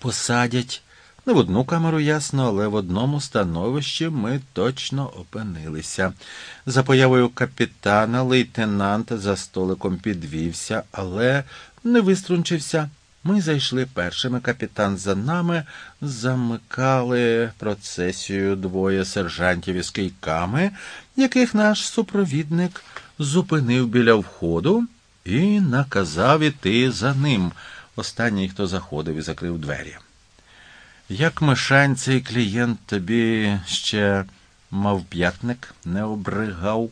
посадять. Не в одну камеру ясно, але в одному становищі ми точно опинилися. За появою капітана лейтенант за столиком підвівся, але не виструнчився. Ми зайшли першими, капітан за нами, замикали процесію двоє сержантів із кийками, яких наш супровідник зупинив біля входу і наказав іти за ним. Останній, хто заходив і закрив двері. Як мишань цей клієнт тобі ще мавп'ятник не обригав?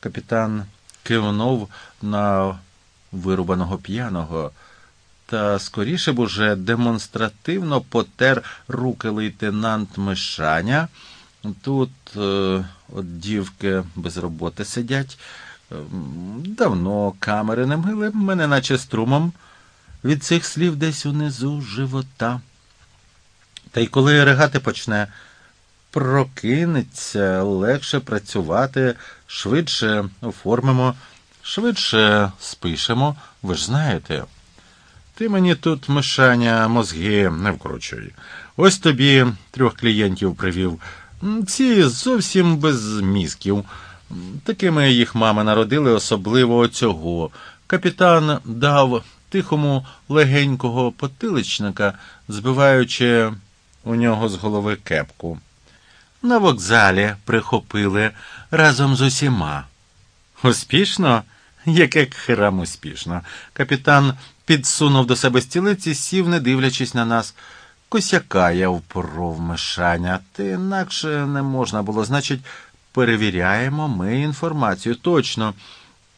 Капітан кивнув на вирубаного п'яного, та скоріше б уже демонстративно потер руки лейтенант Мишаня. Тут е, от дівки без роботи сидять. Е, давно камери не мили, мене наче струмом від цих слів десь унизу живота. Та й коли ригати почне, прокинеться, легше працювати, швидше оформимо, швидше спишемо, ви ж знаєте. Ти мені тут мишаня мозги не вкручуй. Ось тобі трьох клієнтів привів. Ці зовсім без мізків. Такими їх мами народили, особливо цього. Капітан дав тихому легенького потиличника, збиваючи у нього з голови кепку. На вокзалі прихопили разом з усіма. Успішно? Яке храм успішно. Капітан підсунув до себе стілиці, сів, не дивлячись на нас. Косяка я впоров мишаня, ти інакше не можна було. Значить, перевіряємо ми інформацію. Точно.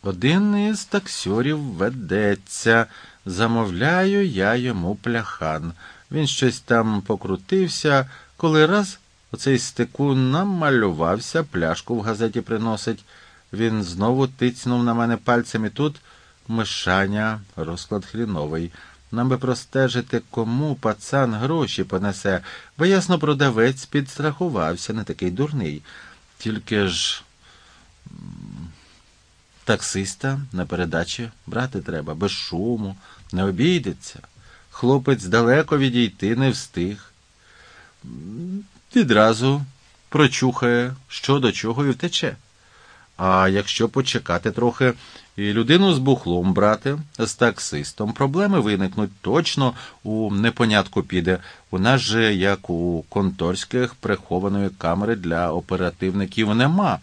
Один із таксьорів ведеться. Замовляю я йому пляхан. Він щось там покрутився, коли раз оцей стеку намалювався, пляшку в газеті приносить. Він знову тицнув на мене пальцем і тут мишаня, розклад хріновий. Нам би простежити, кому пацан гроші понесе, бо ясно продавець підстрахувався, не такий дурний. Тільки ж таксиста на передачі брати треба, без шуму, не обійдеться. Хлопець далеко відійти не встиг. Відразу прочухає, що до чого і втече. А якщо почекати трохи і людину з бухлом брати, з таксистом, проблеми виникнуть точно у непонятку піде. У нас же, як у конторських, прихованої камери для оперативників нема.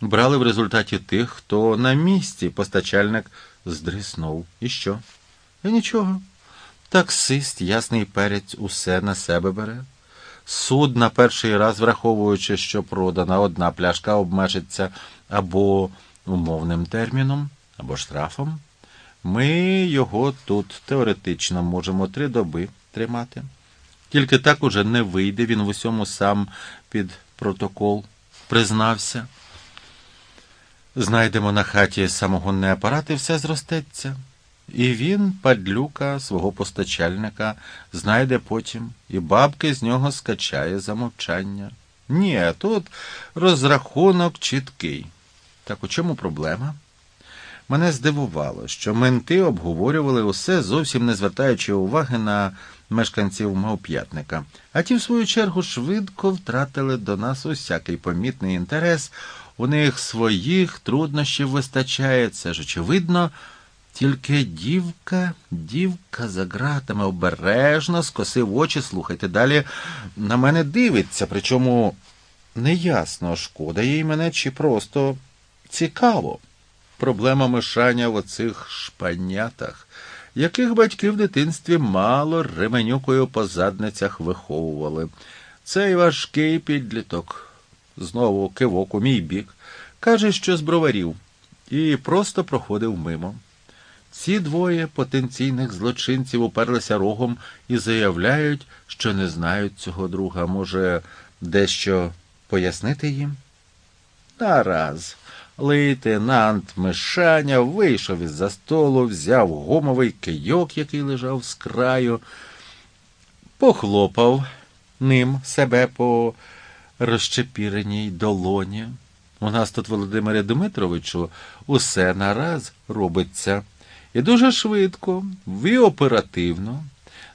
Брали в результаті тих, хто на місці постачальник здриснув. І що? І нічого. Таксист, ясний перець, усе на себе бере. Суд на перший раз, враховуючи, що продана одна пляшка обмежиться або умовним терміном, або штрафом, ми його тут теоретично можемо три доби тримати. Тільки так уже не вийде, він в усьому сам під протокол признався. Знайдемо на хаті самогонний апарат і все зростеться. І він, падлюка свого постачальника, знайде потім, і бабки з нього скачає за мовчання. Ні, тут розрахунок чіткий. Так у чому проблема? Мене здивувало, що менти обговорювали усе, зовсім не звертаючи уваги на мешканців мавп'ятника, а ті, в свою чергу, швидко втратили до нас усякий помітний інтерес. У них своїх труднощів вистачає, це ж очевидно. Тільки дівка, дівка за ґратами обережно скосив очі, слухайте, далі на мене дивиться, причому неясно, шкода їй мене чи просто цікаво. Проблема мишання в оцих шпанятах, яких батьки в дитинстві мало ременюкою по задницях виховували. Цей важкий підліток, знову кивок у мій бік, каже, що з броварів, і просто проходив мимо. Ці двоє потенційних злочинців уперлися рогом і заявляють, що не знають цього друга. Може, дещо пояснити їм? Нараз. Лейтенант Мишаня вийшов із за столу, взяв гумовий кийок, який лежав з краю, похлопав ним себе по розчепіреній долоні. У нас тут, Володимире Дмитровичу, усе нараз робиться. І дуже швидко, і оперативно.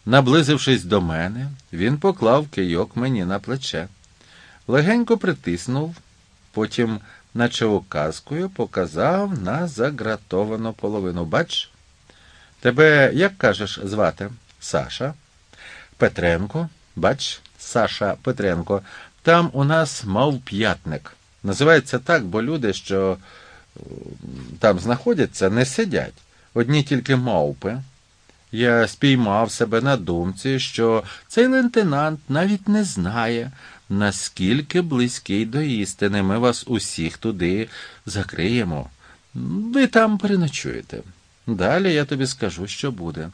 Наблизившись до мене, він поклав кийок мені на плече. Легенько притиснув, потім, наче указкою, показав на загратовану половину. Бач, тебе, як кажеш, звати? Саша? Петренко, бач, Саша Петренко. Там у нас мавп'ятник. Називається так, бо люди, що е, там знаходяться, не сидять. Одні тільки мавпи. Я спіймав себе на думці, що цей лейтенант навіть не знає, наскільки близький до істини ми вас усіх туди закриємо. Ви там переночуєте. Далі я тобі скажу, що буде.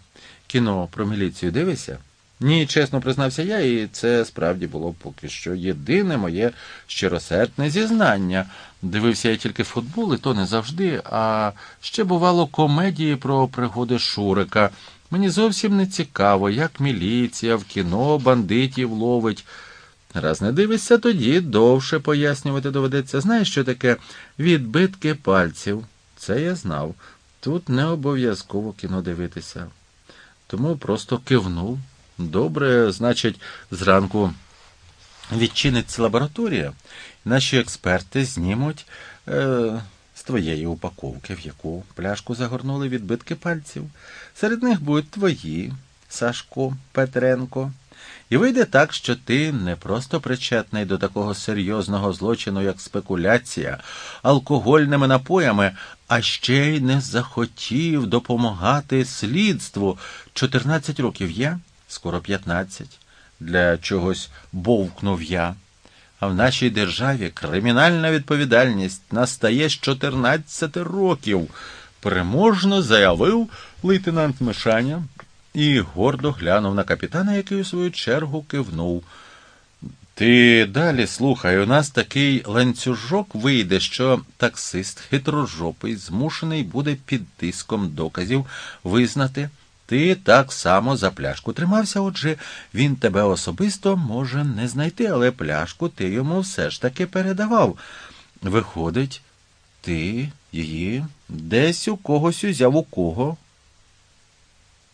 Кіно про міліцію дивишся? Ні, чесно признався я, і це справді було поки що єдине моє щиросердне зізнання. Дивився я тільки футбол, і то не завжди, а ще бувало комедії про пригоди Шурика. Мені зовсім не цікаво, як міліція в кіно бандитів ловить. Раз не дивишся, тоді довше пояснювати доведеться. Знаєш, що таке відбитки пальців? Це я знав. Тут не обов'язково кіно дивитися. Тому просто кивнув. Добре, значить, зранку відчиниться лабораторія, наші експерти знімуть е, з твоєї упаковки, в яку пляшку загорнули відбитки пальців. Серед них будуть твої, Сашко Петренко. І вийде так, що ти не просто причетний до такого серйозного злочину, як спекуляція алкогольними напоями, а ще й не захотів допомагати слідству. 14 років є, скоро 15. Для чогось бовкнув я. А в нашій державі кримінальна відповідальність настає з 14 років, переможно заявив лейтенант Мишаня і гордо глянув на капітана, який у свою чергу кивнув. Ти далі слухай, у нас такий ланцюжок вийде, що таксист хитрожопий змушений буде під тиском доказів визнати. Ти так само за пляшку тримався, отже, він тебе особисто може не знайти, але пляшку ти йому все ж таки передавав. Виходить, ти її десь у когось узяв у кого,